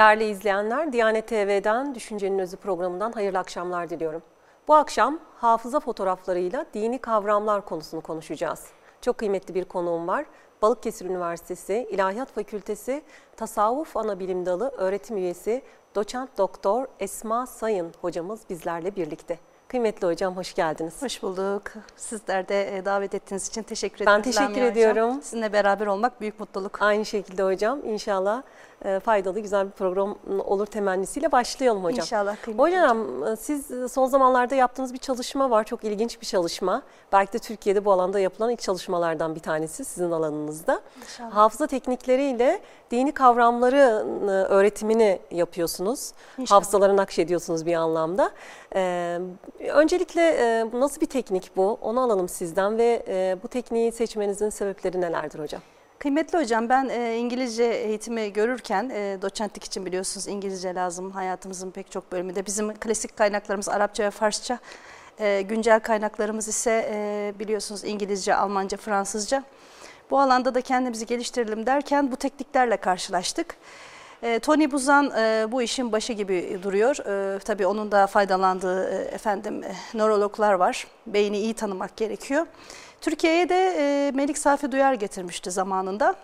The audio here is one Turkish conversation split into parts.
Değerli izleyenler, Diyanet TV'den Düşüncenin Özü programından hayırlı akşamlar diliyorum. Bu akşam hafıza fotoğraflarıyla dini kavramlar konusunu konuşacağız. Çok kıymetli bir konuğum var. Balıkesir Üniversitesi İlahiyat Fakültesi Tasavvuf Anabilim Dalı öğretim üyesi doçent doktor Esma Sayın hocamız bizlerle birlikte. Kıymetli hocam hoş geldiniz. Hoş bulduk. Sizler de e, davet ettiğiniz için teşekkür ederim. Ben teşekkür ediyorum. Hocam. Sizinle beraber olmak büyük mutluluk. Aynı şekilde hocam inşallah faydalı güzel bir program olur temennisiyle başlayalım hocam. İnşallah Hocam e, siz son zamanlarda yaptığınız bir çalışma var. Çok ilginç bir çalışma. Belki de Türkiye'de bu alanda yapılan ilk çalışmalardan bir tanesi sizin alanınızda. İnşallah. Hafıza teknikleriyle dini kavramları e, öğretimini yapıyorsunuz. İnşallah. Hafızaları nakşediyorsunuz bir anlamda. Ee, öncelikle e, nasıl bir teknik bu? Onu alalım sizden ve e, bu tekniği seçmenizin sebepleri nelerdir hocam? Kıymetli hocam ben e, İngilizce eğitimi görürken e, doçentlik için biliyorsunuz İngilizce lazım hayatımızın pek çok bölümünde. Bizim klasik kaynaklarımız Arapça ve Farsça. E, güncel kaynaklarımız ise e, biliyorsunuz İngilizce, Almanca, Fransızca. Bu alanda da kendimizi geliştirelim derken bu tekniklerle karşılaştık. E, Tony Buzan e, bu işin başı gibi duruyor. E, tabii onun da faydalandığı e, efendim e, nörologlar var. Beyni iyi tanımak gerekiyor. Türkiye'ye de e, Melik Safi Duyar getirmişti zamanında.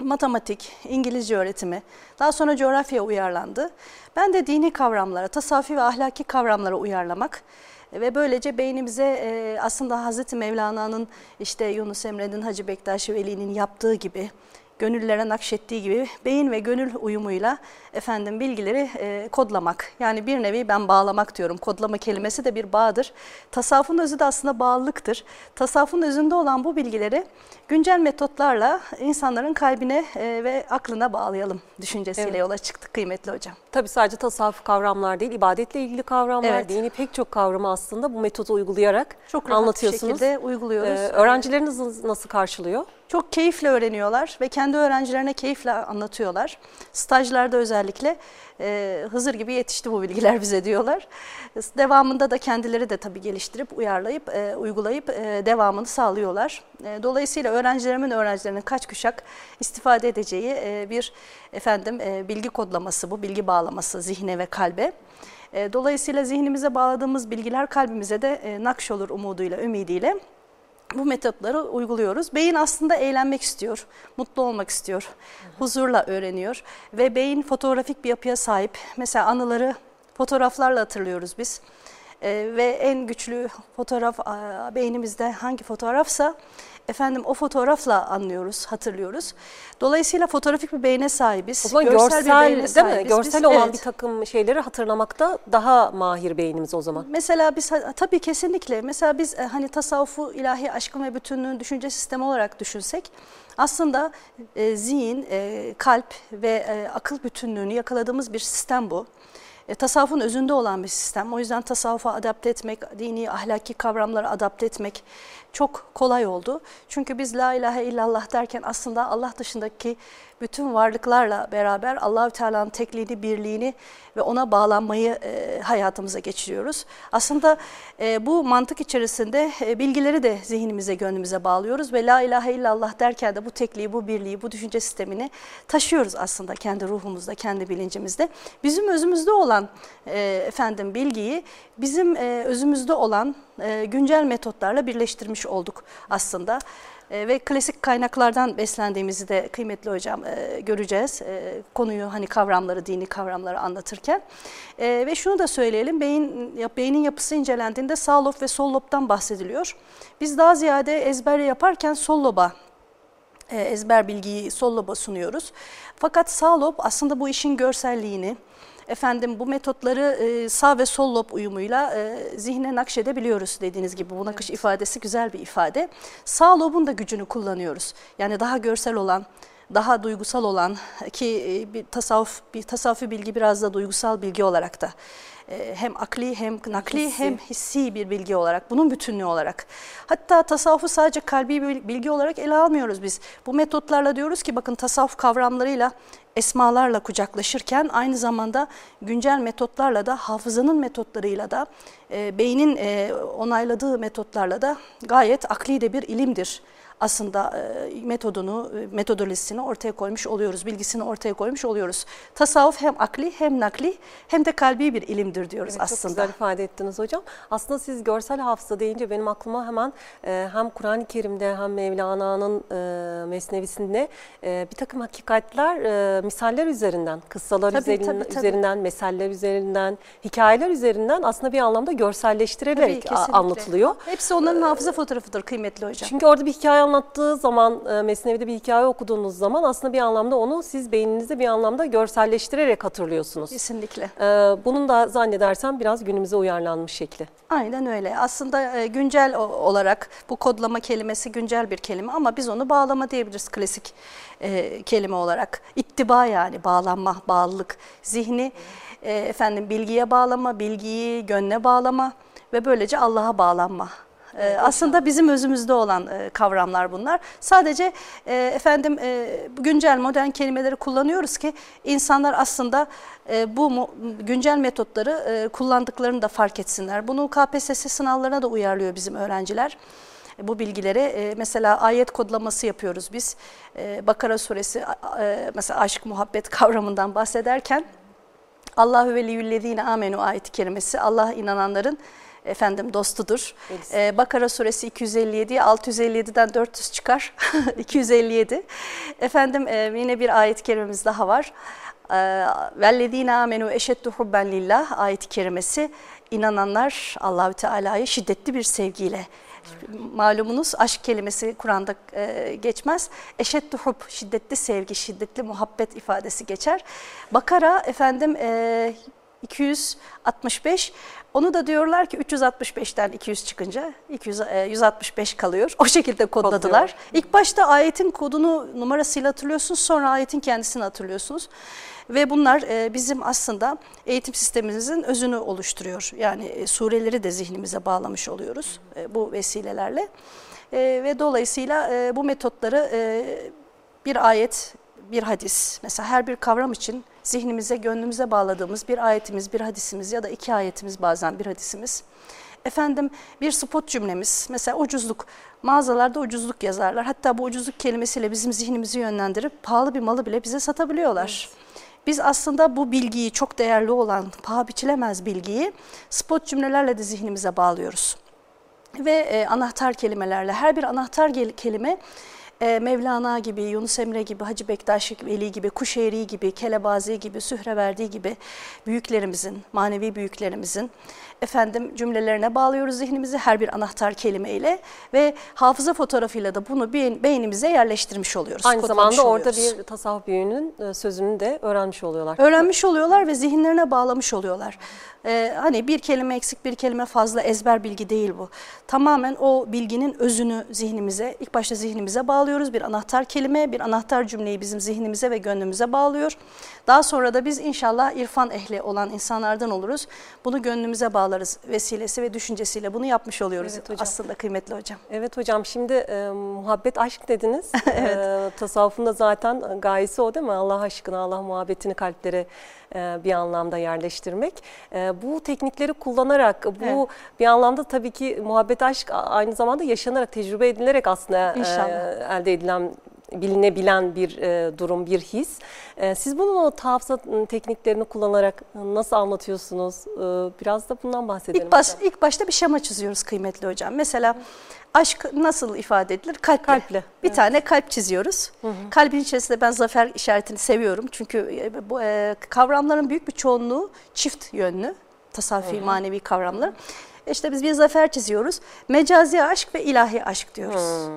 Matematik, İngilizce öğretimi, daha sonra coğrafya uyarlandı. Ben de dini kavramlara, tasavvufi ve ahlaki kavramlara uyarlamak ve böylece beynimize e, aslında Hazreti Mevlana'nın işte Yunus Emre'nin, Hacı Bektaş Veli'nin yaptığı gibi gönüllere nakşettiği gibi beyin ve gönül uyumuyla efendim bilgileri e, kodlamak. Yani bir nevi ben bağlamak diyorum. Kodlama kelimesi de bir bağdır. Tasavvufun özü de aslında bağlılıktır. Tasavvufun özünde olan bu bilgileri güncel metotlarla insanların kalbine e, ve aklına bağlayalım düşüncesiyle Evet. yola çıktık kıymetli hocam. Tabii sadece tasavvuf kavramlar değil, ibadetle ilgili kavramlar, Evet. dini pek çok kavramı aslında bu metodu uygulayarak Çok rahat bir anlatıyorsunuz. şekilde uyguluyoruz. Ee, öğrencileriniz nasıl karşılıyor? Çok keyifle öğreniyorlar ve kendi öğrencilerine keyifle anlatıyorlar. Stajlarda özellikle e, Hızır gibi yetişti bu bilgiler bize diyorlar. Devamında da kendileri de tabii geliştirip, uyarlayıp, e, uygulayıp e, devamını sağlıyorlar. E, dolayısıyla öğrencilerimin öğrencilerinin kaç kuşak istifade edeceği e, bir efendim e, bilgi kodlaması bu, bilgi bağlaması zihne ve kalbe. E, dolayısıyla zihnimize bağladığımız bilgiler kalbimize de e, nakş olur umuduyla, ümidiyle bu metotları uyguluyoruz. Beyin aslında eğlenmek istiyor, mutlu olmak istiyor, huzurla öğreniyor ve beyin fotoğrafik bir yapıya sahip. Mesela anıları fotoğraflarla hatırlıyoruz biz. Ee, ve en güçlü fotoğraf beynimizde hangi fotoğrafsa efendim o fotoğrafla anlıyoruz, hatırlıyoruz. Dolayısıyla fotoğrafik bir beyne sahibiz. O zaman bir görsel, beyne değil mi? sahibiz Görsel biz. olan Evet. bir takım şeyleri hatırlamakta daha mahir beynimiz o zaman. Mesela biz tabii kesinlikle mesela biz e, hani tasavvufu ilahi aşkın ve bütünlüğün düşünce sistemi olarak düşünsek aslında e, zihin, e, kalp ve e, akıl bütünlüğünü yakaladığımız bir sistem bu. E, tasavvufun özünde olan bir sistem. O yüzden tasavvufa adapte etmek, dini ahlaki kavramları adapte etmek çok kolay oldu. Çünkü biz la ilahe illallah derken aslında Allah dışındaki bütün varlıklarla beraber Allahü Teala'nın tekliğini, birliğini ve ona bağlanmayı e, hayatımıza geçiriyoruz. Aslında e, bu mantık içerisinde e, bilgileri de zihnimize, gönlümüze bağlıyoruz ve la ilahe illallah derken de bu tekliği, bu birliği, bu düşünce sistemini taşıyoruz aslında kendi ruhumuzda, kendi bilincimizde. Bizim özümüzde olan e, efendim bilgiyi bizim e, özümüzde olan e, güncel metotlarla birleştirmiş olduk aslında. E, ve klasik kaynaklardan beslendiğimizi de kıymetli hocam e, göreceğiz. E, konuyu hani kavramları, dini kavramları anlatırken. E, ve şunu da söyleyelim, beyin beynin yapısı incelendiğinde sağ lob ve sol lobdan bahsediliyor. Biz daha ziyade ezber yaparken sol loba ezber bilgiyi sol loba sunuyoruz. Fakat sağ lob aslında bu işin görselliğini, efendim bu metotları e, sağ ve sol lob uyumuyla e, zihne nakşedebiliyoruz dediğiniz gibi. Bu nakış ifadesi güzel bir ifade. Sağ lobun da gücünü kullanıyoruz. Yani daha görsel olan, daha duygusal olan ki e, bir tasavvuf bir tasavvufi bilgi biraz da duygusal bilgi olarak da e, hem akli hem nakli Hissi. hem hissi bir bilgi olarak, bunun bütünlüğü olarak. Hatta tasavvufu sadece kalbi bir bilgi olarak ele almıyoruz biz. Bu metotlarla diyoruz ki bakın tasavvuf kavramlarıyla, esmalarla kucaklaşırken aynı zamanda güncel metotlarla da hafızanın metotlarıyla da e, beynin e, onayladığı metotlarla da gayet akli de bir ilimdir aslında e, metodunu, e, metodolojisini ortaya koymuş oluyoruz, bilgisini ortaya koymuş oluyoruz. Tasavvuf hem akli hem nakli hem de kalbi bir ilimdir diyoruz Evet, aslında. Çok güzel ifade ettiniz hocam. Aslında siz görsel hafıza deyince benim aklıma hemen e, hem Kur'an-ı Kerim'de hem Mevlana'nın Mesnevisinde bir takım hakikatler, misaller üzerinden, kıssalar Tabii, üzerinden, tabii, tabii. üzerinden, meseller üzerinden, hikayeler üzerinden aslında bir anlamda görselleştirerek Tabii, kesinlikle. anlatılıyor. Hepsi onların hafıza fotoğrafıdır kıymetli hocam. Çünkü orada bir hikaye anlattığı zaman, e, Mesnevi'de bir hikaye okuduğunuz zaman aslında bir anlamda onu siz beyninizde bir anlamda görselleştirerek hatırlıyorsunuz. Kesinlikle. E, bunun da zannedersem biraz günümüze uyarlanmış şekli. Aynen öyle. Aslında e, güncel olarak bu kodlama kelimesi güncel bir kelime ama biz onu bağlama diyebiliriz klasik kelime olarak. İttiba yani bağlanma, bağlılık, zihni efendim bilgiye bağlama, bilgiyi gönle bağlama ve böylece Allah'a bağlanma. E, aslında bizim özümüzde olan e, kavramlar bunlar. Sadece e, efendim e, güncel modern kelimeleri kullanıyoruz ki insanlar aslında bu güncel metotları kullandıklarını da fark etsinler. Bunu KPSS sınavlarına da uyarlıyor bizim öğrenciler. Bu bilgileri mesela ayet kodlaması yapıyoruz biz. Bakara suresi mesela aşk muhabbet kavramından bahsederken Allahu veliyyüllezine amenu ayeti kerimesi Allah inananların efendim dostudur. Ee, Bakara suresi 257, 657'den 400 çıkar. 257. Efendim e, yine bir ayet kerimemiz daha var. Ee, Vellezine amenu eşeddu hubben lillah ayet kerimesi inananlar Allahü Teala'yı şiddetli bir sevgiyle Malumunuz aşk kelimesi Kur'an'da e, geçmez. Eşeddu hub, şiddetli sevgi, şiddetli muhabbet ifadesi geçer. Bakara efendim e, 265 onu da diyorlar ki 365'ten 200 çıkınca 200, e, 165 kalıyor. O şekilde kodladılar. Kodluyor. İlk başta ayetin kodunu numarasıyla hatırlıyorsunuz sonra ayetin kendisini hatırlıyorsunuz. Ve bunlar e, bizim aslında eğitim sistemimizin özünü oluşturuyor. Yani e, sureleri de zihnimize bağlamış oluyoruz e, bu vesilelerle. E, Ve dolayısıyla e, bu metotları e, bir ayet, bir hadis, mesela her bir kavram için zihnimize, gönlümüze bağladığımız bir ayetimiz, bir hadisimiz ya da iki ayetimiz bazen bir hadisimiz. Efendim bir spot cümlemiz, mesela ucuzluk, mağazalarda ucuzluk yazarlar. Hatta bu ucuzluk kelimesiyle bizim zihnimizi yönlendirip pahalı bir malı bile bize satabiliyorlar. Biz aslında bu bilgiyi, çok değerli olan, paha biçilemez bilgiyi spot cümlelerle de zihnimize bağlıyoruz ve e, anahtar kelimelerle her bir anahtar kelime e, Mevlana gibi, Yunus Emre gibi, Hacı Bektaş Veli gibi, Kuşeyri gibi, Kelebazi gibi, Sühreverdi gibi büyüklerimizin, manevi büyüklerimizin efendim cümlelerine bağlıyoruz zihnimizi her bir anahtar kelimeyle ve hafıza fotoğrafıyla da bunu beynimize yerleştirmiş oluyoruz. Aynı zamanda orada oluyoruz. bir tasavvuf büyüğünün e, sözünü de öğrenmiş oluyorlar. Öğrenmiş oluyorlar ve zihinlerine bağlamış oluyorlar. Ee, hani bir kelime eksik bir kelime fazla ezber bilgi değil bu. Tamamen o bilginin özünü zihnimize, ilk başta zihnimize bağlıyoruz. Bir anahtar kelime, bir anahtar cümleyi bizim zihnimize ve gönlümüze bağlıyor. Daha sonra da biz inşallah irfan ehli olan insanlardan oluruz. Bunu gönlümüze bağlarız vesilesi ve düşüncesiyle bunu yapmış oluyoruz Evet hocam. aslında kıymetli hocam. Evet hocam şimdi e, muhabbet aşk dediniz. evet. tasavvufun da zaten gayesi o değil mi? Allah aşkına, Allah muhabbetini kalplere e, bir anlamda yerleştirmek. E, bu teknikleri kullanarak bu Evet. bir anlamda tabii ki muhabbet aşk aynı zamanda yaşanarak, tecrübe edilerek aslında e, elde edilen bilinebilen bir e, durum, bir his. E, siz bunu o hafıza tekniklerini kullanarak nasıl anlatıyorsunuz? E, biraz da bundan bahsedelim. İlk, baş, hocam. ilk başta bir şema çiziyoruz kıymetli hocam. Mesela aşk nasıl ifade edilir? Kalple. Kalple, Bir evet. tane kalp çiziyoruz. Kalbin içerisinde ben zafer işaretini seviyorum. Çünkü e, bu e, kavramların büyük bir çoğunluğu çift yönlü. Tasavvufi, manevi kavramlar. İşte biz bir zafer çiziyoruz. Mecazi aşk ve ilahi aşk diyoruz.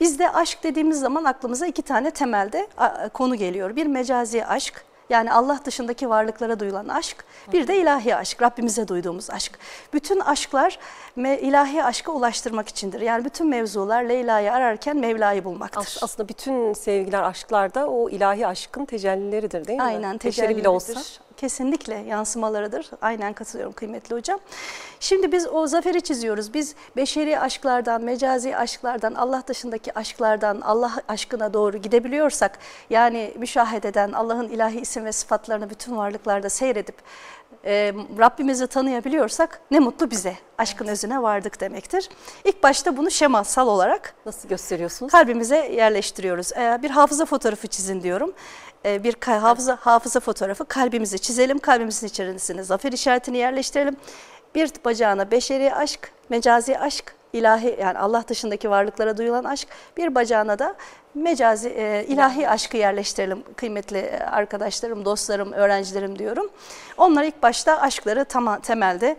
Bizde aşk dediğimiz zaman aklımıza iki tane temelde konu geliyor. Bir mecazi aşk, yani Allah dışındaki varlıklara duyulan aşk, bir de ilahi aşk, Rabbimize duyduğumuz aşk. Bütün aşklar ilahi aşka ulaştırmak içindir. Yani bütün mevzular Leyla'yı ararken Mevla'yı bulmaktır. As- Aslında bütün sevgiler, aşklar da o ilahi aşkın tecellileridir değil mi? Aynen Beşeri bile olsa. Kesinlikle yansımalarıdır. Aynen katılıyorum kıymetli hocam. Şimdi biz o zaferi çiziyoruz. Biz beşeri aşklardan, mecazi aşklardan, Allah dışındaki aşklardan Allah aşkına doğru gidebiliyorsak, yani müşahededen Allah'ın ilahi isim ve sıfatlarını bütün varlıklarda seyredip e, Rabbimizi tanıyabiliyorsak ne mutlu bize. Aşkın özüne vardık demektir. İlk başta bunu şemasal olarak Nasıl gösteriyorsunuz? kalbimize yerleştiriyoruz. Ee, bir hafıza fotoğrafı çizin diyorum. Ee, bir hafıza hafıza fotoğrafı kalbimize çizelim. Kalbimizin içerisine zafer işaretini yerleştirelim. Bir bacağına beşeri aşk, mecazi aşk, ilahi yani Allah dışındaki varlıklara duyulan aşk. Bir bacağına da mecazi e, ilahi aşkı yerleştirelim kıymetli e, arkadaşlarım, dostlarım, öğrencilerim diyorum. Onlar ilk başta aşkları tam temelde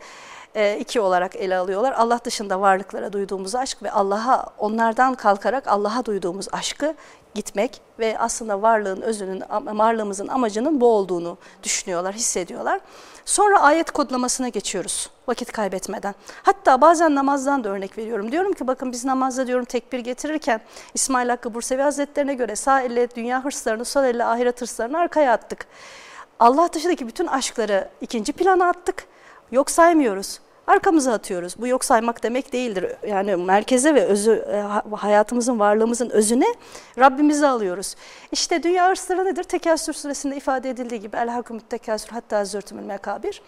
iki olarak ele alıyorlar. Allah dışında varlıklara duyduğumuz aşk ve Allah'a onlardan kalkarak Allah'a duyduğumuz aşkı gitmek ve aslında varlığın özünün, varlığımızın amacının bu olduğunu düşünüyorlar, hissediyorlar. Sonra ayet kodlamasına geçiyoruz vakit kaybetmeden. Hatta bazen namazdan da örnek veriyorum. Diyorum ki bakın biz namazda diyorum tekbir getirirken İsmail Hakkı Bursevi Hazretlerine göre sağ elle dünya hırslarını, sol elle ahiret hırslarını arkaya attık. Allah dışındaki bütün aşkları ikinci plana attık. Yok saymıyoruz. Arkamıza atıyoruz. Bu yok saymak demek değildir. Yani merkeze ve özü e, hayatımızın, varlığımızın özüne Rabbimizi alıyoruz. İşte dünya hırsları nedir? Tekasür suresinde ifade edildiği gibi el hakumut tekasür hatta zürtümül mekabir.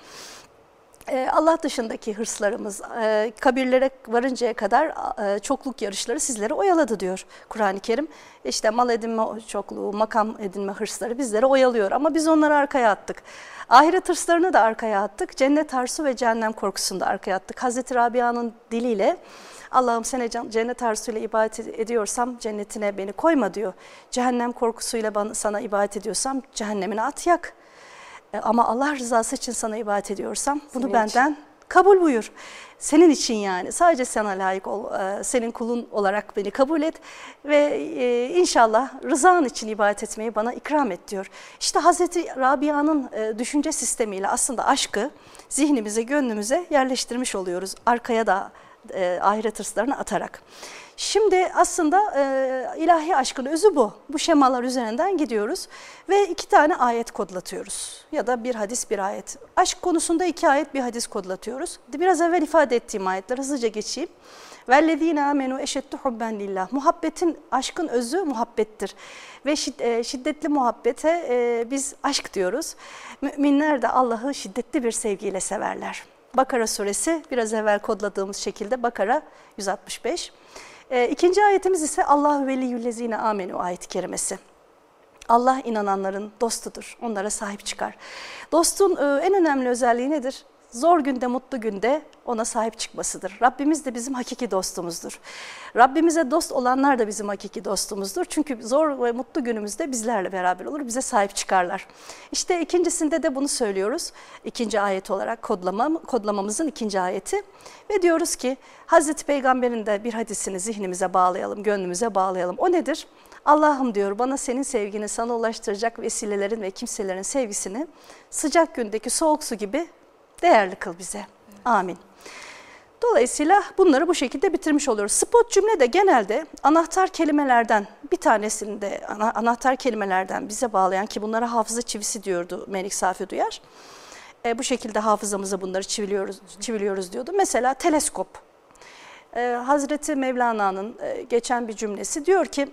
Ee, Allah dışındaki hırslarımız e, kabirlere varıncaya kadar e, çokluk yarışları sizleri oyaladı diyor Kur'an-ı Kerim. İşte mal edinme çokluğu, makam edinme hırsları bizleri oyalıyor ama biz onları arkaya attık. Ahiret hırslarını da arkaya attık. Cennet arzu ve cehennem korkusunu da arkaya attık. Hazreti Rabia'nın diliyle Allah'ım sene cennet arzusuyla ibadet ediyorsam cennetine beni koyma diyor. Cehennem korkusuyla bana, sana ibadet ediyorsam cehennemine at yak. E, ama Allah rızası için sana ibadet ediyorsam bunu Senin benden için. kabul buyur. Senin için yani sadece sana layık ol, e, senin kulun olarak beni kabul et ve e, inşallah rızan için ibadet etmeyi bana ikram et diyor. İşte Hazreti Rabia'nın düşünce sistemiyle aslında aşkı zihnimize, gönlümüze yerleştirmiş oluyoruz. Arkaya da ahiret hırslarını atarak. Şimdi aslında e, ilahi aşkın özü bu. Bu şemalar üzerinden gidiyoruz ve iki tane ayet kodlatıyoruz ya da bir hadis bir ayet. Aşk konusunda iki ayet bir hadis kodlatıyoruz. Biraz evvel ifade ettiğim ayetler hızlıca geçeyim. وَالَّذ۪ينَ آمَنُوا اَشَدُّ حُبَّنْ lillah. Muhabbetin, aşkın özü muhabbettir. Ve e, şiddetli muhabbete e, biz aşk diyoruz. Müminler de Allah'ı şiddetli bir sevgiyle severler. Bakara suresi biraz evvel kodladığımız şekilde Bakara 165. E, ikinci ayetimiz ise Allahu veliyyüllezine amenu ayet-i kerimesi. Allah inananların dostudur. Onlara sahip çıkar. Dostun e, en önemli özelliği nedir? Zor günde, mutlu günde ona sahip çıkmasıdır. Rabbimiz de bizim hakiki dostumuzdur. Rabbimize dost olanlar da bizim hakiki dostumuzdur. Çünkü zor ve mutlu günümüzde bizlerle beraber olur, bize sahip çıkarlar. İşte ikincisinde de bunu söylüyoruz. İkinci ayet olarak kodlama, kodlamamızın ikinci ayeti. Ve diyoruz ki Hazreti Peygamber'in de bir hadisini zihnimize bağlayalım, gönlümüze bağlayalım. O nedir? Allah'ım diyor bana senin sevgini sana ulaştıracak vesilelerin ve kimselerin sevgisini sıcak gündeki soğuk su gibi değerli kıl bize. Amin. Dolayısıyla bunları bu şekilde bitirmiş oluyoruz. Spot cümle de genelde anahtar kelimelerden bir tanesini de anahtar kelimelerden bize bağlayan ki bunlara hafıza çivisi diyordu Melik Safi Duyar. E, bu şekilde hafızamıza bunları çiviliyoruz, çiviliyoruz diyordu. Mesela teleskop. E, Hazreti Mevlana'nın e, geçen bir cümlesi diyor ki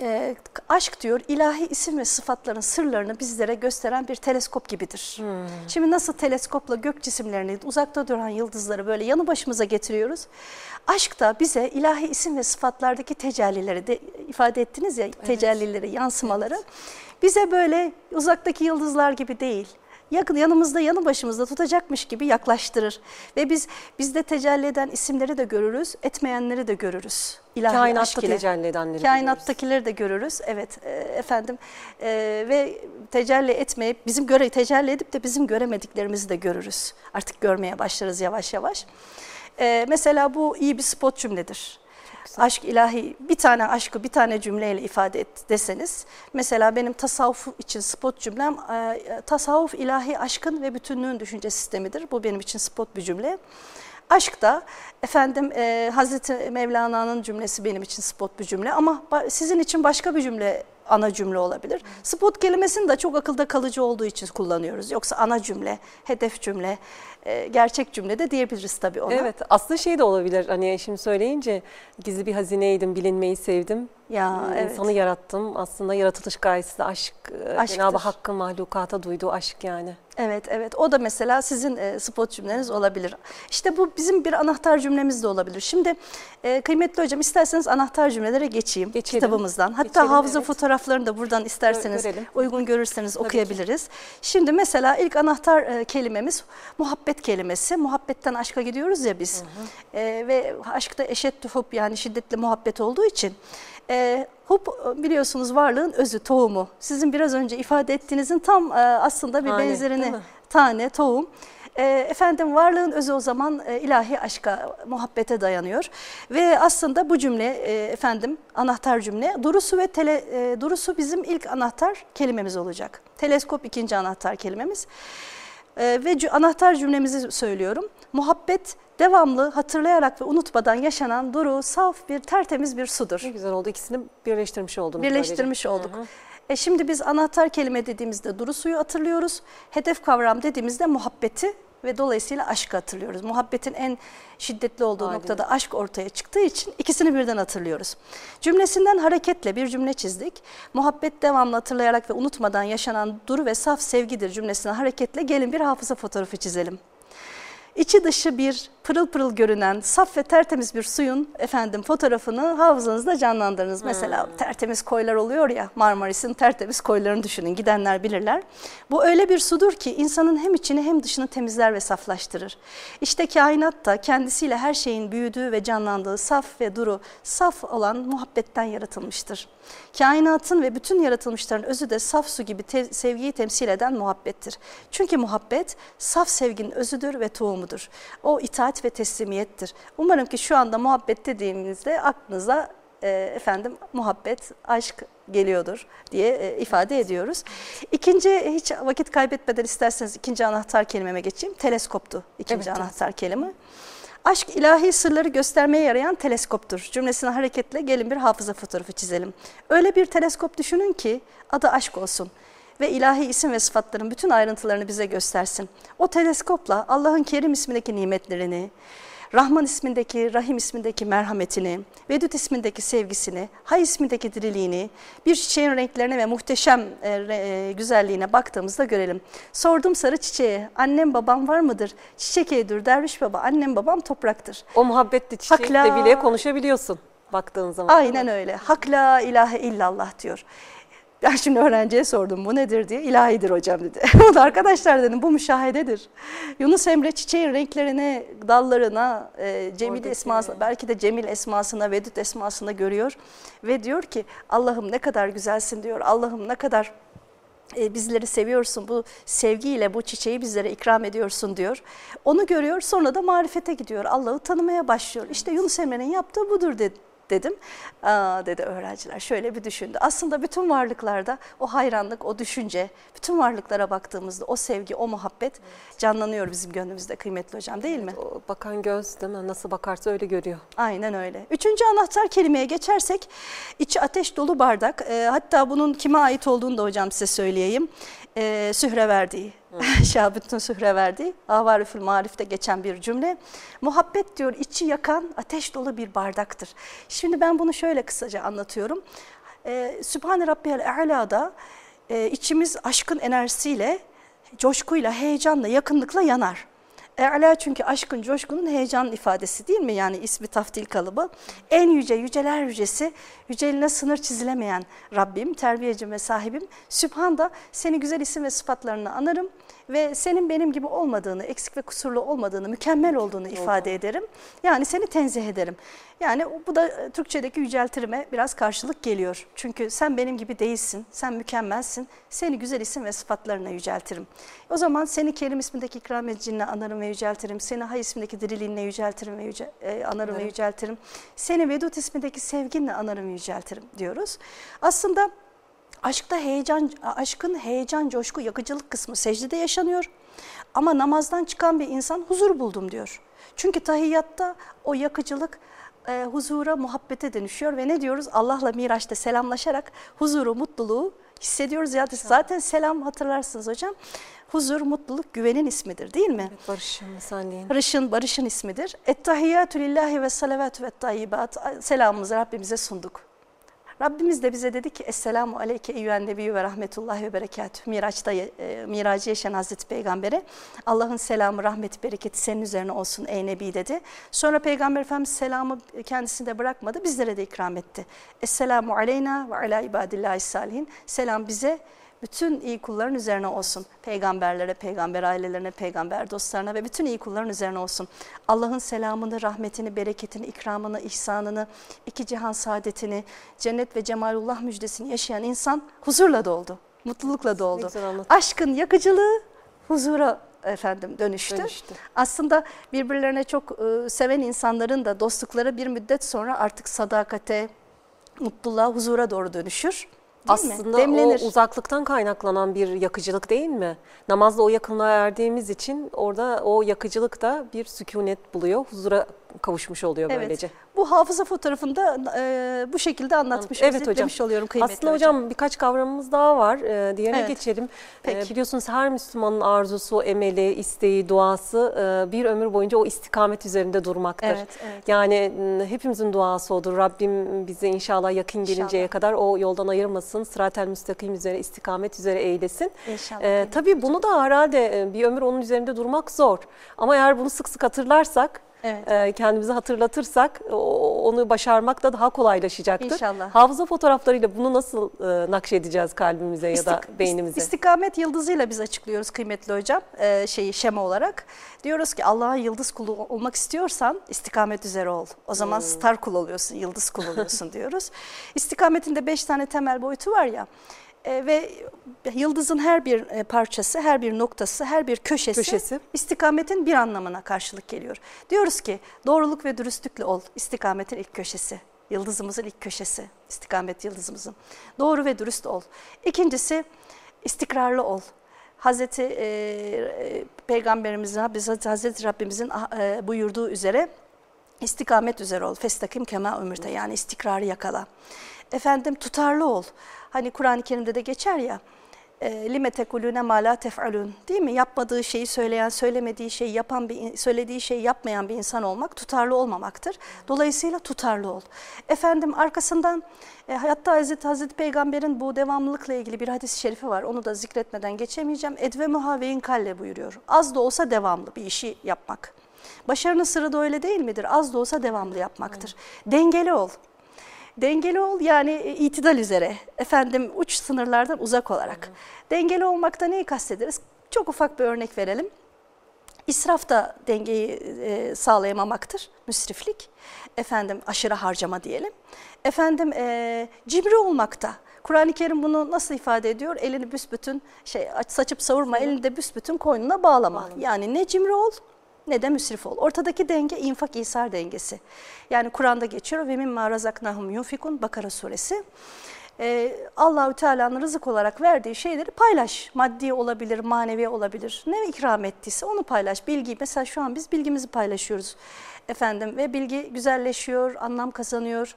e, aşk diyor ilahi isim ve sıfatların sırlarını bizlere gösteren bir teleskop gibidir. Hmm. Şimdi nasıl teleskopla gök cisimlerini uzakta duran yıldızları böyle yanı başımıza getiriyoruz. Aşk da bize ilahi isim ve sıfatlardaki tecellileri de ifade ettiniz ya evet. tecellileri, yansımaları evet. bize böyle uzaktaki yıldızlar gibi değil yakın yanımızda yanı başımızda tutacakmış gibi yaklaştırır. Ve biz bizde tecelli eden isimleri de görürüz, etmeyenleri de görürüz. İlahi Kainatta tecelli edenleri Kainattakileri de görürüz. Evet e, efendim e, ve tecelli etmeyip bizim göre tecelli edip de bizim göremediklerimizi de görürüz. Artık görmeye başlarız yavaş yavaş. E, mesela bu iyi bir spot cümledir aşk ilahi bir tane aşkı bir tane cümleyle ifade et deseniz mesela benim tasavvuf için spot cümlem e, tasavvuf ilahi aşkın ve bütünlüğün düşünce sistemidir. Bu benim için spot bir cümle. Aşk da efendim e, Hazreti Mevlana'nın cümlesi benim için spot bir cümle ama sizin için başka bir cümle ana cümle olabilir. Spot kelimesini de çok akılda kalıcı olduğu için kullanıyoruz. Yoksa ana cümle, hedef cümle, e, gerçek cümlede diyebiliriz tabii ona. Evet aslında şey de olabilir hani şimdi söyleyince gizli bir hazineydim bilinmeyi sevdim. Ya Ee, evet. İnsanı yarattım aslında yaratılış gayesi de aşk. e, Aşktır. Cenab-ı Hakk'ın mahlukata duyduğu aşk yani. Evet evet o da mesela sizin e, spot cümleniz olabilir. İşte bu bizim bir anahtar cümlemiz de olabilir. Şimdi e, kıymetli hocam isterseniz anahtar cümlelere geçeyim Geçelim. kitabımızdan. Hatta Geçelim, hafıza evet. fotoğraflarını da buradan isterseniz görelim. uygun görürseniz Tabii ki. okuyabiliriz. Şimdi mesela ilk anahtar kelimemiz muhabbet kelimesi. Muhabbetten aşka gidiyoruz ya biz. E, ve aşkta eşettü hub yani şiddetli muhabbet olduğu için e, hub e, biliyorsunuz varlığın özü, tohumu. Sizin biraz önce ifade ettiğinizin tam e, aslında bir Tane, benzerini tane, tohum. E, efendim varlığın özü o zaman e, ilahi aşka, muhabbete dayanıyor. Ve aslında bu cümle e, efendim anahtar cümle. Durusu ve tele, e, durusu bizim ilk anahtar kelimemiz olacak. Teleskop ikinci anahtar kelimemiz. E, ve anahtar cümlemizi söylüyorum. Muhabbet devamlı hatırlayarak ve unutmadan yaşanan duru, saf bir tertemiz bir sudur. Ne güzel oldu ikisini birleştirmiş oldunuz. Birleştirmiş böylece. olduk. E şimdi biz anahtar kelime dediğimizde duru suyu hatırlıyoruz. Hedef kavram dediğimizde muhabbeti ve dolayısıyla aşkı hatırlıyoruz. Muhabbetin en şiddetli olduğu Aynen. noktada aşk ortaya çıktığı için ikisini birden hatırlıyoruz. Cümlesinden hareketle bir cümle çizdik. Muhabbet devamlı hatırlayarak ve unutmadan yaşanan duru ve saf sevgidir cümlesine hareketle gelin bir hafıza fotoğrafı çizelim. İçi dışı bir pırıl pırıl görünen saf ve tertemiz bir suyun efendim fotoğrafını hafızanızda canlandırınız. Mesela tertemiz koylar oluyor ya Marmaris'in tertemiz koylarını düşünün gidenler bilirler. Bu öyle bir sudur ki insanın hem içini hem dışını temizler ve saflaştırır. İşte kainat da kendisiyle her şeyin büyüdüğü ve canlandığı saf ve duru, saf olan muhabbetten yaratılmıştır. Kainatın ve bütün yaratılmışların özü de saf su gibi te- sevgiyi temsil eden muhabbettir. Çünkü muhabbet saf sevginin özüdür ve tohumudur. O itaat ve teslimiyettir. Umarım ki şu anda muhabbet dediğimizde aklınıza e, efendim muhabbet, aşk geliyordur diye e, ifade ediyoruz. İkinci hiç vakit kaybetmeden isterseniz ikinci anahtar kelimeme geçeyim. Teleskoptu ikinci Evet, anahtar kelime. Aşk ilahi sırları göstermeye yarayan teleskoptur. Cümlesine hareketle gelin bir hafıza fotoğrafı çizelim. Öyle bir teleskop düşünün ki adı aşk olsun ve ilahi isim ve sıfatların bütün ayrıntılarını bize göstersin. O teleskopla Allah'ın Kerim ismindeki nimetlerini, Rahman ismindeki, Rahim ismindeki merhametini, Vedud ismindeki sevgisini, Hay ismindeki diriliğini, bir çiçeğin renklerine ve muhteşem e, e, güzelliğine baktığımızda görelim. Sordum sarı çiçeğe, annem babam var mıdır? Çiçek eğdir, derviş baba, annem babam topraktır. O muhabbetli çiçekle Hakla- bile konuşabiliyorsun baktığın zaman. Aynen öyle. Hak la ilahe illallah diyor. Ben şimdi öğrenciye sordum bu nedir diye. İlahidir hocam dedi. o da arkadaşlar dedim bu müşahededir. Yunus Emre çiçeğin renklerine, dallarına, e, Cemil Oradaki- esmasına, belki de Cemil esmasına, Vedud esmasına görüyor. Ve diyor ki Allah'ım ne kadar güzelsin diyor. Allah'ım ne kadar e, bizleri seviyorsun, bu sevgiyle bu çiçeği bizlere ikram ediyorsun diyor. Onu görüyor sonra da marifete gidiyor. Allah'ı tanımaya başlıyor. İşte Yunus Emre'nin yaptığı budur dedi dedim. Aa, dedi öğrenciler şöyle bir düşündü. Aslında bütün varlıklarda o hayranlık, o düşünce, bütün varlıklara baktığımızda o sevgi, o muhabbet canlanıyor bizim gönlümüzde kıymetli hocam değil mi? O bakan göz değil mi? Nasıl bakarsa öyle görüyor. Aynen öyle. Üçüncü anahtar kelimeye geçersek içi ateş dolu bardak. Ee, hatta bunun kime ait olduğunu da hocam size söyleyeyim. Ee, Sühreverdi. Şahabüttün Sühreverdi. Avarifül Marif'te geçen bir cümle. Muhabbet diyor içi yakan ateş dolu bir bardaktır. Şimdi ben bunu şöyle kısaca anlatıyorum. Ee, Sübhane Rabbiyel A'la'da e, içimiz aşkın enerjisiyle, coşkuyla, heyecanla, yakınlıkla yanar. E'la çünkü aşkın, coşkunun heyecan ifadesi değil mi? Yani ismi taftil kalıbı. En yüce, yüceler yücesi, yüceliğine sınır çizilemeyen Rabbim, terbiyecim ve sahibim. Sübhan da seni güzel isim ve sıfatlarını anarım ve senin benim gibi olmadığını, eksik ve kusurlu olmadığını, mükemmel olduğunu ifade ederim. Yani seni tenzih ederim. Yani bu da e, Türkçedeki yüceltirime biraz karşılık geliyor. Çünkü sen benim gibi değilsin, sen mükemmelsin. Seni güzel isim ve sıfatlarına yüceltirim. O zaman seni Kerim ismindeki ikram edicinle anarım ve yüceltirim. Seni Hay ismindeki diriliğinle yüceltirim ve yüce, e, anarım ve Evet. yüceltirim. Seni Vedud ismindeki sevginle anarım ve yüceltirim diyoruz. Aslında Aşkta heyecan, aşkın heyecan, coşku, yakıcılık kısmı secdede yaşanıyor. Ama namazdan çıkan bir insan huzur buldum diyor. Çünkü tahiyyatta o yakıcılık e, huzura, muhabbete dönüşüyor ve ne diyoruz? Allah'la Miraç'ta selamlaşarak huzuru, mutluluğu hissediyoruz. Ya zaten selam hatırlarsınız hocam. Huzur, mutluluk, güvenin ismidir değil mi? Evet, barışın, senliğin. Barışın, barışın ismidir. Ettehiyyatü lillahi ve salavatü ve tayyibat. Selamımızı Rabbimize sunduk. Rabbimiz de bize dedi ki Esselamu aleyke eyyühen nebiyyü ve rahmetullahi ve berekatüh. Miraç'ta, e, Miracı yaşayan Hazreti Peygamber'e Allah'ın selamı, rahmeti, bereketi senin üzerine olsun ey Nebi dedi. Sonra Peygamber Efendimiz selamı kendisinde bırakmadı, bizlere de ikram etti. Esselamu aleyna ve ala ibadillahi salihin. Selam bize bütün iyi kulların üzerine olsun. Peygamberlere, peygamber ailelerine, peygamber dostlarına ve bütün iyi kulların üzerine olsun. Allah'ın selamını, rahmetini, bereketini, ikramını, ihsanını, iki cihan saadetini, cennet ve cemalullah müjdesini yaşayan insan huzurla doldu, mutlulukla doldu. Aşkın yakıcılığı huzura efendim dönüştü. dönüştü. Aslında birbirlerine çok e, seven insanların da dostlukları bir müddet sonra artık sadakate, mutluluğa, huzura doğru dönüşür. Değil Aslında Demlenir. o uzaklıktan kaynaklanan bir yakıcılık değil mi? Namazda o yakınlığa erdiğimiz için orada o yakıcılık da bir sükunet buluyor, huzura kavuşmuş oluyor evet. böylece. Bu hafıza fotoğrafında e, bu şekilde anlatmış, evet, özetlemiş hocam. oluyorum kıymetli Aslında hocam. hocam birkaç kavramımız daha var. E, diğerine evet. geçelim. E, biliyorsunuz her Müslümanın arzusu, emeli, isteği, duası e, bir ömür boyunca o istikamet üzerinde durmaktır. Evet, evet. Yani hepimizin duası odur. Rabbim bizi inşallah yakın gelinceye inşallah. kadar o yoldan ayırmasın. Sıratel müstakim üzere, istikamet üzere eylesin. İnşallah. E, tabii bunu da herhalde e, bir ömür onun üzerinde durmak zor. Ama eğer bunu sık sık hatırlarsak Evet. E, kendimizi hatırlatırsak onu başarmak da daha kolaylaşacaktır. İnşallah. Hafıza fotoğraflarıyla bunu nasıl e, nakşedeceğiz kalbimize İstik, ya da beynimize? İstikamet yıldızıyla biz açıklıyoruz kıymetli hocam e, şeyi şema olarak. Diyoruz ki Allah'ın yıldız kulu olmak istiyorsan istikamet üzere ol. O zaman hmm. star kul oluyorsun, yıldız kul oluyorsun diyoruz. İstikametin de beş tane temel boyutu var ya. E, ve yıldızın her bir e, parçası, her bir noktası, her bir köşesi, köşesi istikametin bir anlamına karşılık geliyor. Diyoruz ki doğruluk ve dürüstlükle ol istikametin ilk köşesi. Yıldızımızın ilk köşesi, istikamet yıldızımızın. Doğru ve dürüst ol. İkincisi istikrarlı ol. Hazreti e, e Peygamberimizin, Hazreti Rabbimizin e, buyurduğu üzere istikamet üzere ol. Festakim kema ömürte yani istikrarı yakala. Efendim tutarlı ol. Hani Kur'an-ı Kerim'de de geçer ya e, lime tekulune ma la tef'alun değil mi? Yapmadığı şeyi söyleyen, söylemediği şeyi yapan bir söylediği şeyi yapmayan bir insan olmak tutarlı olmamaktır. Dolayısıyla tutarlı ol. Efendim arkasından e, hatta Hazreti, Hazreti Peygamber'in bu devamlılıkla ilgili bir hadis-i şerifi var. Onu da zikretmeden geçemeyeceğim. Edve muhaveyin kalle buyuruyor. Az da olsa devamlı bir işi yapmak. Başarının sırrı da öyle değil midir? Az da olsa devamlı yapmaktır. Dengeli ol. Dengeli ol yani e, itidal üzere. Efendim uç sınırlardan uzak olarak. Hı hı. Dengeli olmakta neyi kastederiz? Çok ufak bir örnek verelim. İsraf da dengeyi e, sağlayamamaktır, müsriflik. Efendim aşırı harcama diyelim. Efendim e, cimri olmakta. Kur'an-ı Kerim bunu nasıl ifade ediyor? Elini büsbütün şey saçıp savurma, elini de büsbütün koynuna bağlama. bağlama. Yani ne cimri ol ne de müsrif ol. Ortadaki denge infak isar dengesi. Yani Kur'an'da geçiyor ve mimma razaknahum yunfikun Bakara suresi. Ee, Allahü Teala'nın rızık olarak verdiği şeyleri paylaş. Maddi olabilir, manevi olabilir. Ne ikram ettiyse onu paylaş. Bilgi mesela şu an biz bilgimizi paylaşıyoruz efendim ve bilgi güzelleşiyor, anlam kazanıyor.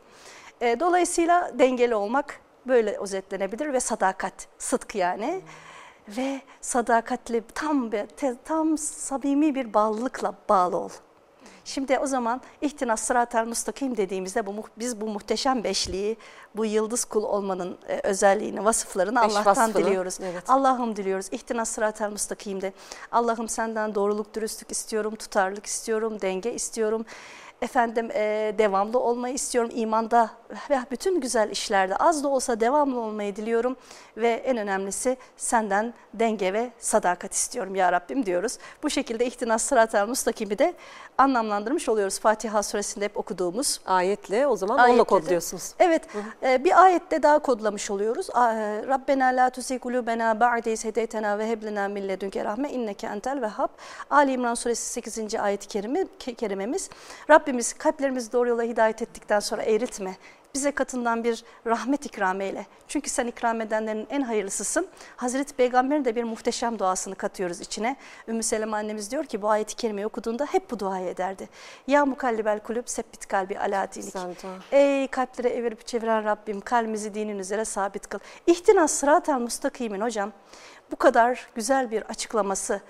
Ee, dolayısıyla dengeli olmak böyle özetlenebilir ve sadakat, sıdk yani. Hmm ve sadakatli tam bir, tam samimi bir bağlılıkla bağlı ol. Şimdi o zaman ihtinas sıratel mustakim dediğimizde bu, biz bu muhteşem beşliği, bu yıldız kul olmanın e, özelliğini, vasıflarını Beş Allah'tan vasfını, diliyoruz. Evet. Allah'ım diliyoruz. İhtinas sıratel mustakimde. Allah'ım senden doğruluk, dürüstlük istiyorum, tutarlık istiyorum, denge istiyorum efendim e, devamlı olmayı istiyorum imanda ve bütün güzel işlerde az da olsa devamlı olmayı diliyorum ve en önemlisi senden denge ve sadakat istiyorum ya Rabbim diyoruz. Bu şekilde ihtinas sıratel mustakimi de anlamlandırmış oluyoruz Fatiha suresinde hep okuduğumuz. Ayetle o zaman Ayetle onunla kodluyorsunuz. Evet e, bir ayette daha kodlamış oluyoruz. E, Rabbena la tuzi kulubena ba'de hedeytena ve heblena min ledünke rahme inneke entel vehhab. Ali İmran suresi 8. ayet-i kerime, kerimemiz. Rabbimiz kalplerimizi doğru yola hidayet ettikten sonra eğritme bize katından bir rahmet ikram eyle. Çünkü sen ikram edenlerin en hayırlısısın. Hazreti Peygamber'in de bir muhteşem duasını katıyoruz içine. Ümmü Seleme annemiz diyor ki bu ayeti kerimeyi okuduğunda hep bu duayı ederdi. Ya mukallibel kulüp sebbit kalbi ala dinik. Ey kalpleri evirip çeviren Rabbim kalbimizi dinin üzere sabit kıl. İhtinas sıratel mustakimin hocam bu kadar güzel bir açıklaması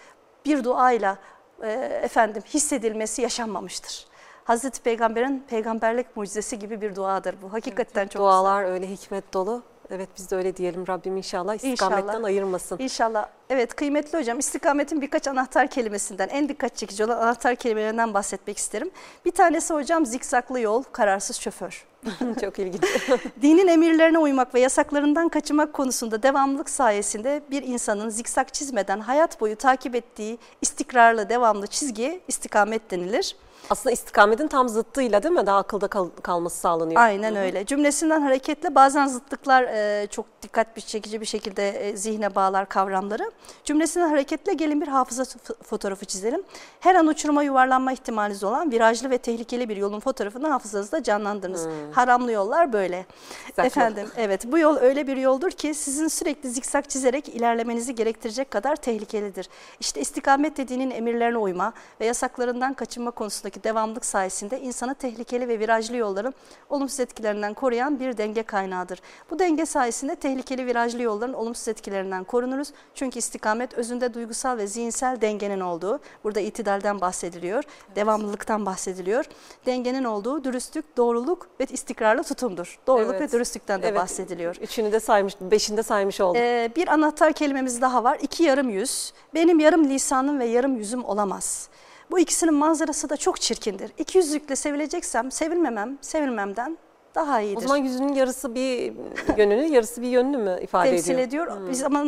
bir duayla e, efendim hissedilmesi yaşanmamıştır. Hazreti Peygamber'in peygamberlik mucizesi gibi bir duadır bu. Hakikaten çok Dualar öyle hikmet dolu. Evet biz de öyle diyelim. Rabbim inşallah istikametten İnşallah. ayırmasın. güzel. İnşallah. Evet kıymetli hocam istikametin birkaç anahtar kelimesinden en dikkat çekici olan anahtar kelimelerinden bahsetmek isterim. Bir tanesi hocam zikzaklı yol, kararsız şoför. Çok ilginç. Dinin emirlerine uymak ve yasaklarından kaçınmak konusunda devamlılık sayesinde bir insanın zikzak çizmeden hayat boyu takip ettiği istikrarlı devamlı çizgiye istikamet denilir. Aslında istikametin tam zıttıyla değil mi? Daha akılda kal- kalması sağlanıyor. Aynen öyle. Cümlesinden hareketle bazen zıtlıklar e, çok dikkat bir çekici bir şekilde e, zihne bağlar kavramları. Cümlesinden hareketle gelin bir hafıza fotoğrafı çizelim. Her an uçuruma yuvarlanma ihtimaliniz olan virajlı ve tehlikeli bir yolun fotoğrafını hafızanızda canlandırınız. Haramlı yollar böyle. Zikzaklı. Efendim evet bu yol öyle bir yoldur ki sizin sürekli zikzak çizerek ilerlemenizi gerektirecek kadar tehlikelidir. İşte istikamet dediğinin emirlerine uyma ve yasaklarından kaçınma konusundaki devamlılık sayesinde insanı tehlikeli ve virajlı yolların olumsuz etkilerinden koruyan bir denge kaynağıdır. Bu denge sayesinde tehlikeli virajlı yolların olumsuz etkilerinden korunuruz. Çünkü istikamet özünde duygusal ve zihinsel dengenin olduğu, burada itidalden bahsediliyor, devamlılıktan bahsediliyor. Dengenin olduğu dürüstlük, doğruluk ve istikrarlı tutumdur. Doğruluk Evet. ve dürüstlükten de Evet, bahsediliyor. Üçünü de saymış, beşini de saymış olduk. Ee, bir anahtar kelimemiz daha var. İki yarım yüz. Benim yarım lisanım ve yarım yüzüm olamaz. Bu ikisinin manzarası da çok çirkindir. İki yüzlükle sevileceksem sevilmemem, sevilmemden daha iyidir. o zaman yüzünün yarısı bir yönünü, yarısı bir yönünü mü ifade temsil ediyor? ediyor. Biz ama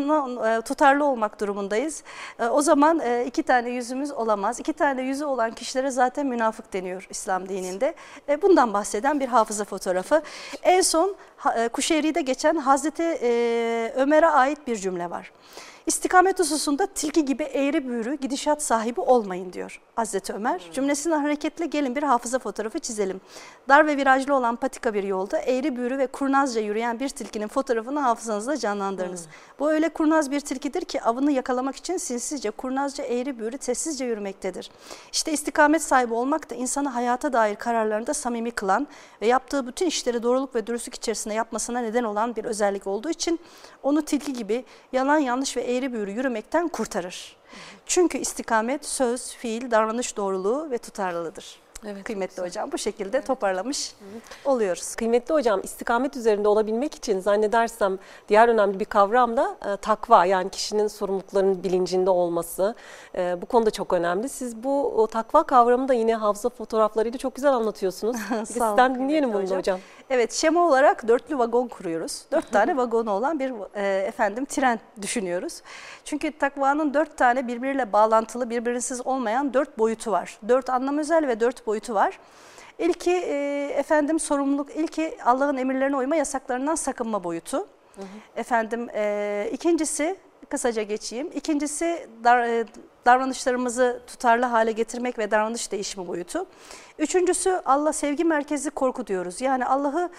e, tutarlı olmak durumundayız. E, O zaman e, iki tane yüzümüz olamaz. İki tane yüzü olan kişilere zaten münafık deniyor İslam dininde. Bundan bahseden bir hafıza fotoğrafı. En son e, Kuşeyri'de geçen Hazreti Ömer'e ait bir cümle var. İstikamet hususunda tilki gibi eğri büğrü gidişat sahibi olmayın diyor Hazreti Ömer. Cümlesinden hareketle gelin bir hafıza fotoğrafı çizelim. Dar ve virajlı olan patika bir yolda eğri büğrü ve kurnazca yürüyen bir tilkinin fotoğrafını hafızanızda canlandırınız. Bu öyle kurnaz bir tilkidir ki avını yakalamak için sinsizce, kurnazca eğri büğrü sessizce yürümektedir. İşte istikamet sahibi olmak da insanı hayata dair kararlarında samimi kılan ve yaptığı bütün işleri doğruluk ve dürüstlük içerisinde yapmasına neden olan bir özellik olduğu için onu tilki gibi yalan yanlış ve eğri büğrü yürümekten kurtarır. Çünkü istikamet söz, fiil, davranış doğruluğu ve tutarlılığıdır. Evet, Kıymetli hocam bu şekilde toparlamış oluyoruz. Kıymetli hocam istikamet üzerinde olabilmek için zannedersem diğer önemli bir kavram da e, takva yani kişinin sorumluluklarının bilincinde olması. E, bu konuda çok önemli. Siz bu o takva kavramını da yine hafıza fotoğraflarıyla çok güzel anlatıyorsunuz. Bir de sizden dinleyelim bunu da hocam. Evet şema olarak dörtlü vagon kuruyoruz. Dört tane vagonu olan bir e, efendim tren düşünüyoruz. Çünkü takvanın dört tane birbiriyle bağlantılı, birbirsiz olmayan dört boyutu var. Dört anlam özel ve dört boyutu var. İlki e, efendim sorumluluk, ilki Allah'ın emirlerine uyma, yasaklarından sakınma boyutu. Efendim e, ikincisi kısaca geçeyim. İkincisi dar, e, davranışlarımızı tutarlı hale getirmek ve davranış değişimi boyutu. Üçüncüsü Allah sevgi merkezli korku diyoruz. Yani Allah'ı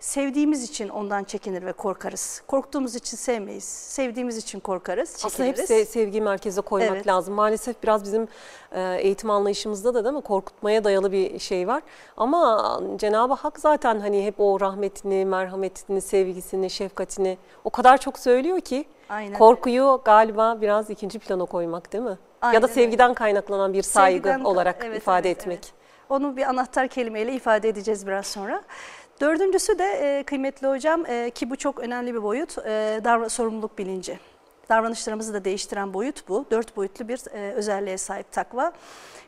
sevdiğimiz için ondan çekinir ve korkarız. Korktuğumuz için sevmeyiz. Sevdiğimiz için korkarız, Aslında hep çekiniriz. se- sevgi merkeze koymak Evet. lazım. Maalesef biraz bizim e, eğitim anlayışımızda da değil mi korkutmaya dayalı bir şey var. Ama Cenab-ı Hak zaten hani hep o rahmetini, merhametini, sevgisini, şefkatini o kadar çok söylüyor ki Aynen. korkuyu galiba biraz ikinci plana koymak değil mi? ya Aynen da öyle. sevgiden kaynaklanan bir saygı Sevgiden- olarak evet, ifade evet, etmek. evet. Onu bir anahtar kelimeyle ifade edeceğiz biraz sonra. Dördüncüsü de e, kıymetli hocam e, ki bu çok önemli bir boyut e, sorumluluk bilinci. Davranışlarımızı da değiştiren boyut bu. Dört boyutlu bir e, özelliğe sahip takva.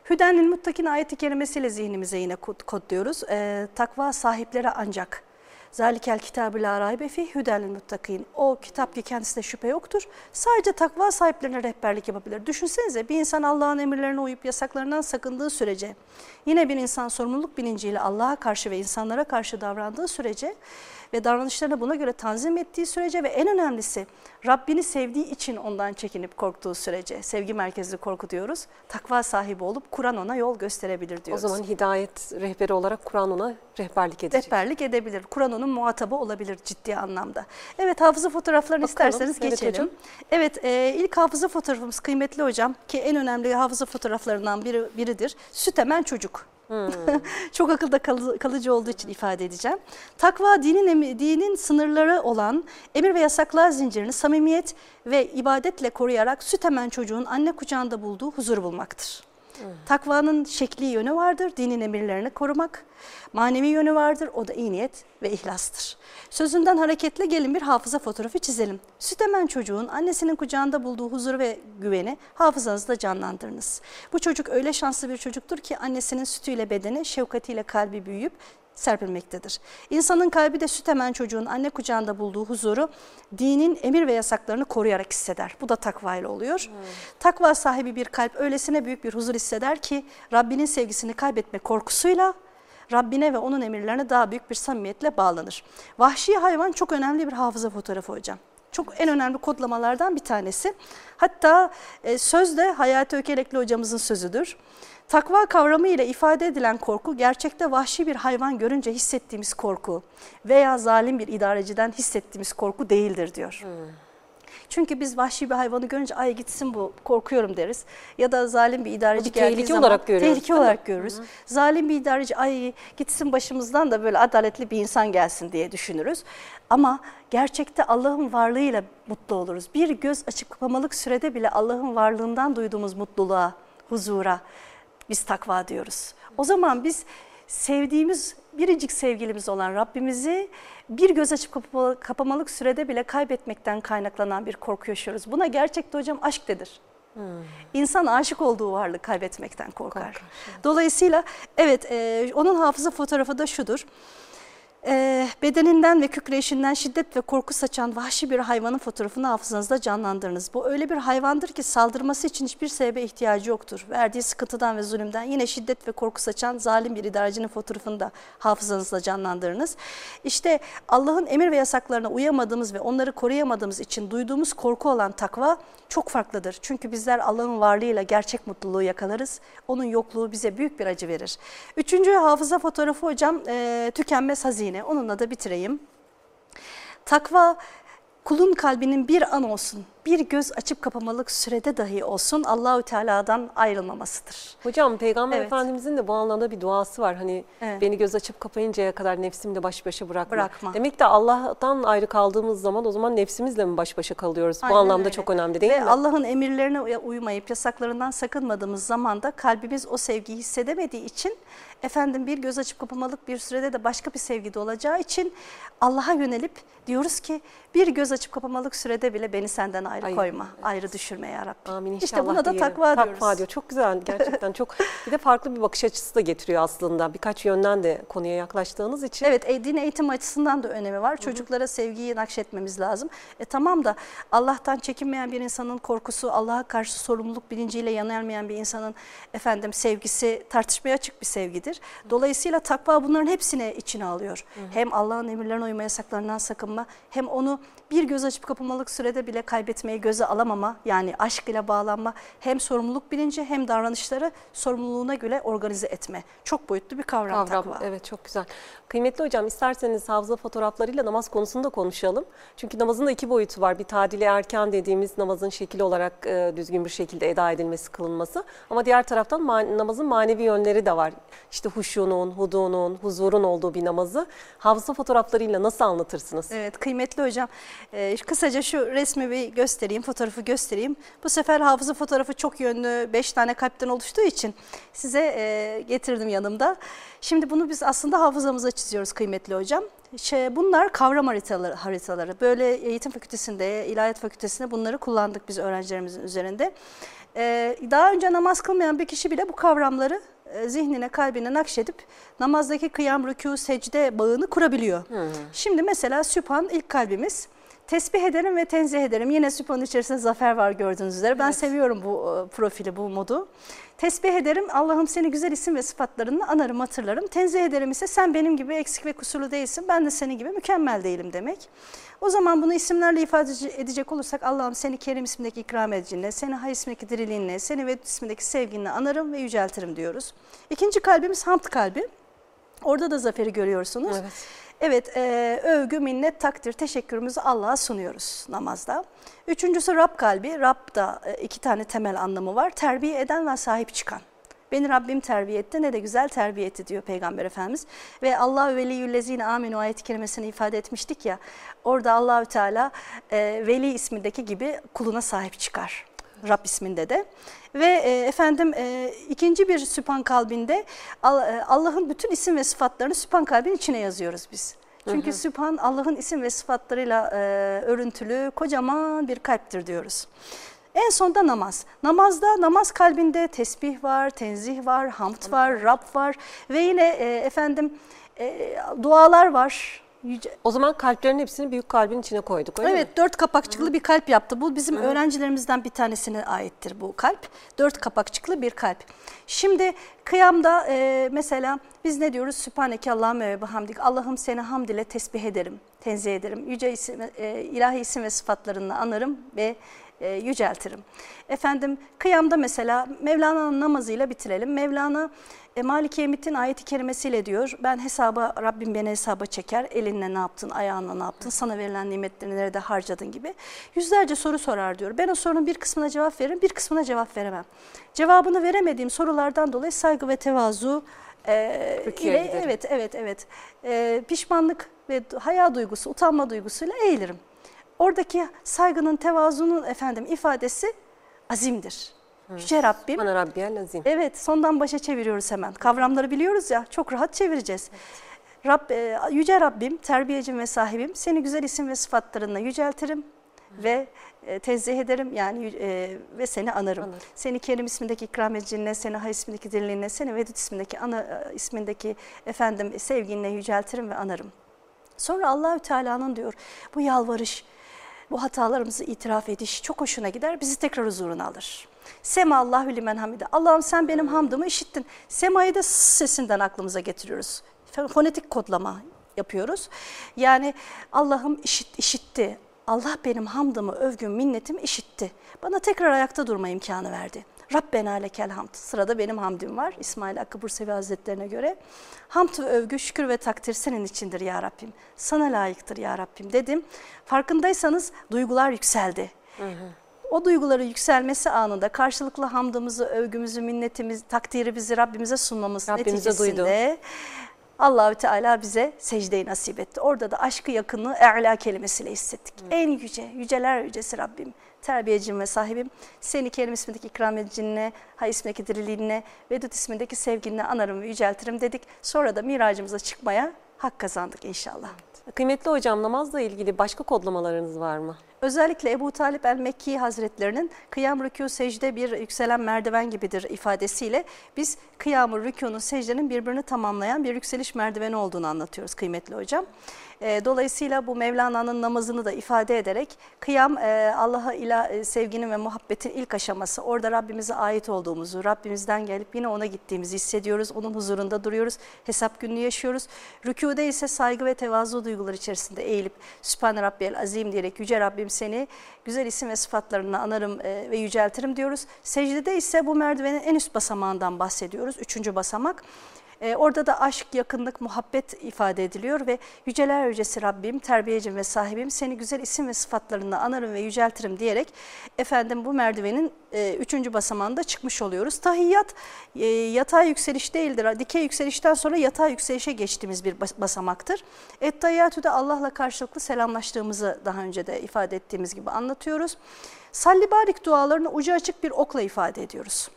Hüdenlil muttakin ayeti kelimesiyle zihnimize yine kod, kodluyoruz. E, takva sahiplere ancak Zalikel kitabı la raybe fi hüdenlil muttakin. O kitap ki kendisinde şüphe yoktur. Sadece takva sahiplerine rehberlik yapabilir. Düşünsenize bir insan Allah'ın emirlerine uyup yasaklarından sakındığı sürece, yine bir insan sorumluluk bilinciyle Allah'a karşı ve insanlara karşı davrandığı sürece ve davranışlarını buna göre tanzim ettiği sürece ve en önemlisi Rabbini sevdiği için ondan çekinip korktuğu sürece sevgi merkezli korku diyoruz. Takva sahibi olup Kur'an ona yol gösterebilir O diyoruz. zaman hidayet rehberi olarak Kur'an ona rehberlik edecek. rehberlik edebilir. Kur'an onun muhatabı olabilir ciddi anlamda. Evet hafıza fotoğraflarını Bakalım. isterseniz Evet geçelim. hocam. Evet e, ilk hafıza fotoğrafımız kıymetli hocam ki en önemli hafıza fotoğraflarından biri, biridir. Süt emen çocuk. Hmm. Çok akılda kalı- kalıcı olduğu için ifade edeceğim. Takva dinin dinin sınırları olan emir ve yasaklar zincirini samimiyet ve ibadetle koruyarak süt emen çocuğun anne kucağında bulduğu huzur bulmaktır. Takvanın şekli yönü vardır, dinin emirlerini korumak. Manevi yönü vardır, o da iyi niyet ve ihlastır. Sözünden hareketle gelin bir hafıza fotoğrafı çizelim. Süt emen çocuğun annesinin kucağında bulduğu huzur ve güveni hafızanızda canlandırınız. Bu çocuk öyle şanslı bir çocuktur ki annesinin sütüyle bedeni, şefkatiyle kalbi büyüyüp serpilmektedir. İnsanın kalbi de süt emen çocuğun anne kucağında bulduğu huzuru dinin emir ve yasaklarını koruyarak hisseder. Bu da takva ile oluyor. Takva sahibi bir kalp öylesine büyük bir huzur hisseder ki Rabbinin sevgisini kaybetme korkusuyla Rabbine ve onun emirlerine daha büyük bir samimiyetle bağlanır. Vahşi hayvan çok önemli bir hafıza fotoğrafı hocam. Çok en önemli kodlamalardan bir tanesi. Hatta e, sözde Hayati Ökelekli hocamızın sözüdür. Takva kavramı ile ifade edilen korku gerçekte vahşi bir hayvan görünce hissettiğimiz korku veya zalim bir idareciden hissettiğimiz korku değildir diyor. Çünkü biz vahşi bir hayvanı görünce ay gitsin bu korkuyorum deriz. Ya da zalim bir idareci Bir geldiği tehlike zaman olarak görüyoruz, tehlike olarak görürüz. Zalim bir idareci ay gitsin başımızdan da böyle adaletli bir insan gelsin diye düşünürüz. Ama gerçekte Allah'ın varlığıyla mutlu oluruz. Bir göz açıp kapamalık sürede bile Allah'ın varlığından duyduğumuz mutluluğa, huzura biz takva diyoruz. O zaman biz sevdiğimiz biricik sevgilimiz olan Rabbimizi bir göz açıp kapamalı- kapamalık sürede bile kaybetmekten kaynaklanan bir korku yaşıyoruz. Buna gerçekte hocam aşk denir. İnsan aşık olduğu varlığı kaybetmekten korkar. Korkar, Dolayısıyla evet e, onun hafıza fotoğrafı da şudur. E, bedeninden ve kükreyişinden şiddet ve korku saçan vahşi bir hayvanın fotoğrafını hafızanızda canlandırınız. Bu öyle bir hayvandır ki saldırması için hiçbir sebebe ihtiyacı yoktur. Verdiği sıkıntıdan ve zulümden yine şiddet ve korku saçan zalim bir idarecinin fotoğrafını da hafızanızda canlandırınız. İşte Allah'ın emir ve yasaklarına uyamadığımız ve onları koruyamadığımız için duyduğumuz korku olan takva çok farklıdır. Çünkü bizler Allah'ın varlığıyla gerçek mutluluğu yakalarız. Onun yokluğu bize büyük bir acı verir. Üçüncü hafıza fotoğrafı hocam e, tükenmez hazine. Onunla da bitireyim. Takva kulun kalbinin bir an olsun, bir göz açıp kapamalık sürede dahi olsun Allahü Teala'dan ayrılmamasıdır. Hocam Peygamber Evet. Efendimizin de bu anlamda bir duası var. Hani Evet. beni göz açıp kapayıncaya kadar nefsimle baş başa bırakma. Bırakma. Demek de Allah'tan ayrı kaldığımız zaman o zaman nefsimizle mi baş başa kalıyoruz? Aynen bu anlamda öyle. çok önemli değil Ve mi? Allah'ın emirlerine uy- uymayıp yasaklarından sakınmadığımız zaman da kalbimiz o sevgiyi hissedemediği için efendim bir göz açıp kapamalık bir sürede de başka bir sevgide olacağı için Allah'a yönelip diyoruz ki bir göz açıp kapamalık sürede bile beni senden ayrı Ay, koyma, ayrı düşürme ya Rabbi. Amin inşallah İşte buna da diyelim. takva, diyoruz. diyor. Çok güzel gerçekten çok. Bir de farklı bir bakış açısı da getiriyor aslında. Birkaç yönden de konuya yaklaştığınız için. Evet e, din eğitim açısından da önemi var. Çocuklara sevgiyi nakşetmemiz lazım. E tamam da Allah'tan çekinmeyen bir insanın korkusu, Allah'a karşı sorumluluk bilinciyle yanelmeyen bir insanın efendim sevgisi tartışmaya açık bir sevgidir. Dolayısıyla takva bunların hepsini içine alıyor. Hem Allah'ın emirlerine uyma, yasaklarından sakınma, hem onu bir göz açıp kapamalık sürede bile kaybetmeyi göze alamama, yani aşk ile bağlanma, hem sorumluluk bilinci hem davranışları sorumluluğuna göre organize etme. Çok boyutlu bir kavram, Kavram, takva. evet çok güzel. Kıymetli hocam isterseniz hafıza fotoğraflarıyla namaz konusunda konuşalım. Çünkü namazın da iki boyutu var. Bir tadili erken dediğimiz namazın şekil olarak e, düzgün bir şekilde eda edilmesi, kılınması. Ama diğer taraftan ma- namazın manevi yönleri de var. İşte huşunun, hudunun, huzurun olduğu bir namazı hafıza fotoğraflarıyla nasıl anlatırsınız? Evet kıymetli hocam Ee, kısaca şu resmi bir göstereyim fotoğrafı göstereyim. Bu sefer hafıza fotoğrafı çok yönlü 5 tane kalpten oluştuğu için size e, getirdim yanımda. Şimdi bunu biz aslında hafızamıza çiziyoruz kıymetli hocam. Şey, bunlar kavram haritaları, haritaları. Böyle eğitim fakültesinde, ilahiyat fakültesinde bunları kullandık biz öğrencilerimizin üzerinde. Ee, daha önce namaz kılmayan bir kişi bile bu kavramları e, zihnine, kalbine nakşedip namazdaki kıyam, rükû, secde bağını kurabiliyor. Şimdi mesela Sübhan ilk kalbimiz. Tesbih ederim ve tenzih ederim. Yine Sübhan'ın içerisinde zafer var gördüğünüz üzere. Ben Evet. seviyorum bu e, profili, bu modu. Tesbih ederim, Allah'ım seni güzel isim ve sıfatlarını anarım, hatırlarım. Tenzih ederim ise sen benim gibi eksik ve kusurlu değilsin, ben de senin gibi mükemmel değilim demek. O zaman bunu isimlerle ifade edecek olursak Allah'ım seni Kerim ismindeki ikram edicinle, seni Hay ismindeki diriliğinle, seni Vedud ismindeki sevginle anarım ve yüceltirim diyoruz. İkinci kalbimiz hamd kalbi. Orada da zaferi görüyorsunuz. Evet. Evet, e, övgü, minnet, takdir, teşekkürümüzü Allah'a sunuyoruz namazda. Üçüncüsü Rab kalbi. Rab da e, iki tane temel anlamı var. Terbiye eden ve sahip çıkan. Beni Rabbim terbiye etti ne de güzel terbiye etti diyor Peygamber Efendimiz. Ve Allah veliyyüllezine aminu ayet kelimesini ifade etmiştik ya. Orada Allahü Teala e, veli ismindeki gibi kuluna sahip çıkar. Rab isminde de. Ve e, efendim e, ikinci bir süpan kalbinde Al- e, Allah'ın bütün isim ve sıfatlarını süpan kalbin içine yazıyoruz biz. Çünkü süpan Allah'ın isim ve sıfatlarıyla e, örüntülü kocaman bir kalptir diyoruz. En sonda namaz. Namazda namaz kalbinde tesbih var, tenzih var, hamd var, Rab var ve yine e, efendim e, dualar var. Yüce, O zaman kalplerin hepsini büyük kalbin içine koyduk öyle Evet mi? dört kapakçıklı bir kalp yaptı. Bu bizim öğrencilerimizden bir tanesine aittir bu kalp. Dört kapakçıklı bir kalp. Şimdi kıyamda e, mesela biz ne diyoruz? Sübhaneke Allahümme ve bihamdik. Allah'ım seni hamd ile tesbih ederim, tenzih ederim. Yüce isim, e, ilahi isim ve sıfatlarını anarım ve e, yüceltirim. Efendim kıyamda mesela Mevlana'nın namazıyla bitirelim. Mevlana e, Maliki Emit'in ayeti kerimesiyle diyor. Ben hesaba Rabbim beni hesaba çeker. Elinle ne yaptın, ayağınla ne yaptın, sana verilen nimetleri nerede harcadın gibi. Yüzlerce soru sorar diyor. Ben o sorunun bir kısmına cevap veririm, bir kısmına cevap veremem. Cevabını veremediğim sorulardan dolayı saygı ve tevazu e, ile giderim. evet evet evet e, pişmanlık ve haya duygusu, utanma duygusuyla eğilirim. Oradaki saygının, tevazunun efendim ifadesi azimdir. Yüce Rabbim Bana Rabbiyel Azim. Evet, sondan başa çeviriyoruz hemen. Kavramları biliyoruz ya, çok rahat çevireceğiz. Rab, e, Yüce Rabbim, terbiyecim ve sahibim, seni güzel isim ve sıfatlarınla yüceltirim ve e, tenzih ederim yani e, ve seni anarım. Anarım. Seni Kerim ismindeki ikram edicinle, seni Hay ismindeki diriliğinle, seni Vedud ismindeki ana, e, ismindeki efendim sevginle yüceltirim ve anarım. Sonra Allahü Teala'nın diyor bu yalvarış, bu hatalarımızı itiraf ediş çok hoşuna gider. Bizi tekrar huzuruna alır. Sema Allahu limen hamide. Allah'ım sen benim hamdımı işittin. Sema'yı da sesinden aklımıza getiriyoruz. Fonetik kodlama yapıyoruz. Yani Allah'ım işit, işitti. Allah benim hamdımı, övgüm, minnetimi işitti. Bana tekrar ayakta durma imkanı verdi. Rabbena lekel hamd. Sırada benim hamdim var İsmail Hakkı Bursevi Hazretlerine göre. Hamd ve övgü, şükür ve takdir senin içindir ya Rabbim. Sana layıktır ya Rabbim dedim. Farkındaysanız duygular yükseldi. O duyguların yükselmesi anında karşılıklı hamdımızı, övgümüzü, minnetimizi, takdirimizi Rabbimize sunmamız Rabbimize neticesinde Allahü Teala bize secdeyi nasip etti. Orada da aşkı yakını e'la kelimesiyle hissettik. En yüce, yüceler yücesi Rabbim, terbiyecim ve sahibim. Seni Kerim ismindeki ikram edicinle, Hay ismindeki diriliğinle, Vedud ismindeki sevginle anarım ve yüceltirim dedik. Sonra da miracımıza çıkmaya hak kazandık inşallah. Kıymetli hocam namazla ilgili başka kodlamalarınız var mı? Özellikle Ebu Talip el-Mekki Hazretlerinin kıyam, rükû, secde bir yükselen merdiven gibidir ifadesiyle biz kıyamı, rükûnun, secdenin birbirini tamamlayan bir yükseliş merdiveni olduğunu anlatıyoruz kıymetli hocam. E, Dolayısıyla bu Mevlana'nın namazını da ifade ederek kıyam e, Allah'a ila e, sevginin ve muhabbetin ilk aşaması. Orada Rabbimize ait olduğumuzu, Rabbimizden gelip yine ona gittiğimizi hissediyoruz. Onun huzurunda duruyoruz. Hesap gününü yaşıyoruz. Rükûde ise saygı ve tevazu duygular içerisinde eğilip Sübhane Rabbiyel Azim diyerek Yüce Rabbim seni güzel isim ve sıfatlarına anarım e, ve yüceltirim diyoruz. Secdede ise bu merdivenin en üst basamağından bahsediyoruz. Üçüncü basamak. E, orada da aşk, yakınlık, muhabbet ifade ediliyor ve yüceler yücesi Rabbim, terbiyecim ve sahibim seni güzel isim ve sıfatlarında anarım ve yüceltirim diyerek efendim bu merdivenin e, üçüncü basamağında çıkmış oluyoruz. Tahiyyat e, yatay yükseliş değildir. Dikey yükselişten sonra yatay yükselişe geçtiğimiz bir bas- basamaktır. Et-tahiyyatü de Allah'la karşılıklı selamlaştığımızı daha önce de ifade ettiğimiz gibi anlatıyoruz. Salli barik dualarını ucu açık bir okla ifade ediyoruz.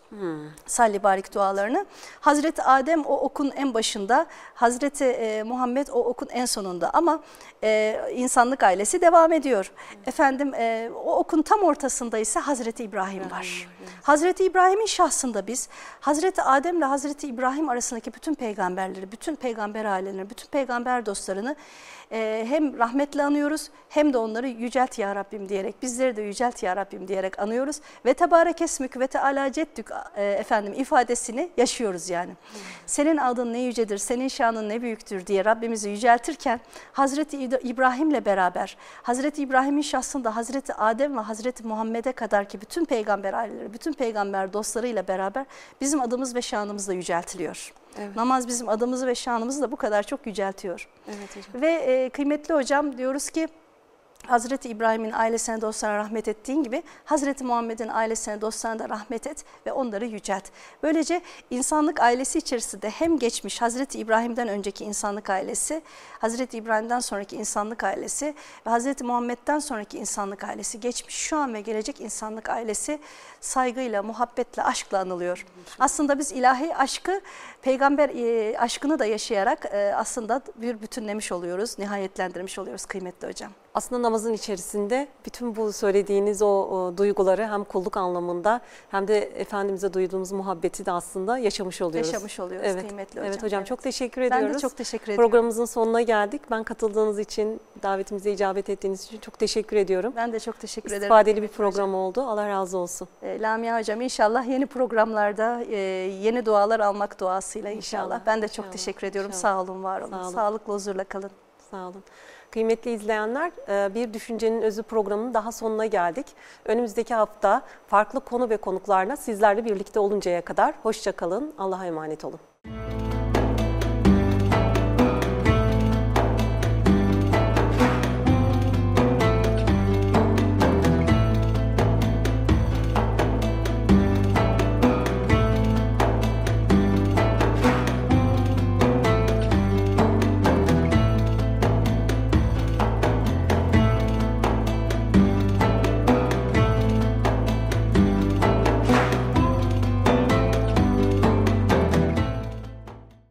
Salli barik dualarını. Hazreti Adem o okun en başında, Hazreti e, Muhammed o okun en sonunda ama e, insanlık ailesi devam ediyor. Efendim e, o okun tam ortasında ise Hazreti İbrahim var. Hazreti İbrahim'in şahsında biz Hazreti Adem ile Hazreti İbrahim arasındaki bütün peygamberleri, bütün peygamber ailelerini, bütün peygamber dostlarını e, hem rahmetle anıyoruz hem de onları yücelt ya Rabbim diyerek, bizleri de yücelt ya Rabbim diyerek anıyoruz. Ve tebarek esmük ve teala ceddük e, efendim ifadesini yaşıyoruz yani. Senin adın ne yücedir, senin şanın ne büyüktür diye Rabbimizi yüceltirken Hazreti İbrahim'le beraber Hazreti İbrahim'in şahsında Hazreti Adem ve Hazreti Muhammed'e kadar ki bütün peygamber aileleri, bütün peygamber dostlarıyla beraber bizim adımız ve şanımız da yüceltiliyor. Evet. Namaz bizim adımızı ve şanımızı da bu kadar çok yüceltiyor. Evet hocam. Ve e, kıymetli hocam diyoruz ki Hazreti İbrahim'in ailesine dostlarına rahmet ettiğin gibi Hazreti Muhammed'in ailesine dostlarına da rahmet et ve onları yücelt. Böylece insanlık ailesi içerisinde hem geçmiş Hazreti İbrahim'den önceki insanlık ailesi, Hazreti İbrahim'den sonraki insanlık ailesi ve Hazreti Muhammed'den sonraki insanlık ailesi, geçmiş şu an ve gelecek insanlık ailesi saygıyla, muhabbetle, aşkla anılıyor. Aslında biz ilahi aşkı, peygamber e, aşkını da yaşayarak e, aslında bir bütünlemiş oluyoruz, nihayetlendirmiş oluyoruz kıymetli hocam. Aslında namazın içerisinde bütün bu söylediğiniz o, o duyguları hem kulluk anlamında hem de Efendimiz'e duyduğumuz muhabbeti de aslında yaşamış oluyoruz. Yaşamış oluyoruz evet. kıymetli hocam. Evet hocam Evet. çok teşekkür Ben ediyoruz. de çok teşekkür ediyorum. Programımızın sonuna geldik. Ben katıldığınız için, davetimize icabet ettiğiniz için çok teşekkür ediyorum. Ben de çok teşekkür ederim. İstifadeli bir program oldu. Allah razı olsun. E, Lamia Hocam inşallah yeni programlarda e, yeni dualar almak duasıyla inşallah. İnşallah, Ben de çok inşallah, teşekkür ediyorum. inşallah. Sağ olun, var olun. Sağ olun. Sağlıklı, huzurla kalın. Sağ olun. Kıymetli izleyenler, e, Bir Düşüncenin Özü programının daha sonuna geldik. Önümüzdeki hafta farklı konu ve konuklarla sizlerle birlikte oluncaya kadar hoşça kalın, Allah'a emanet olun.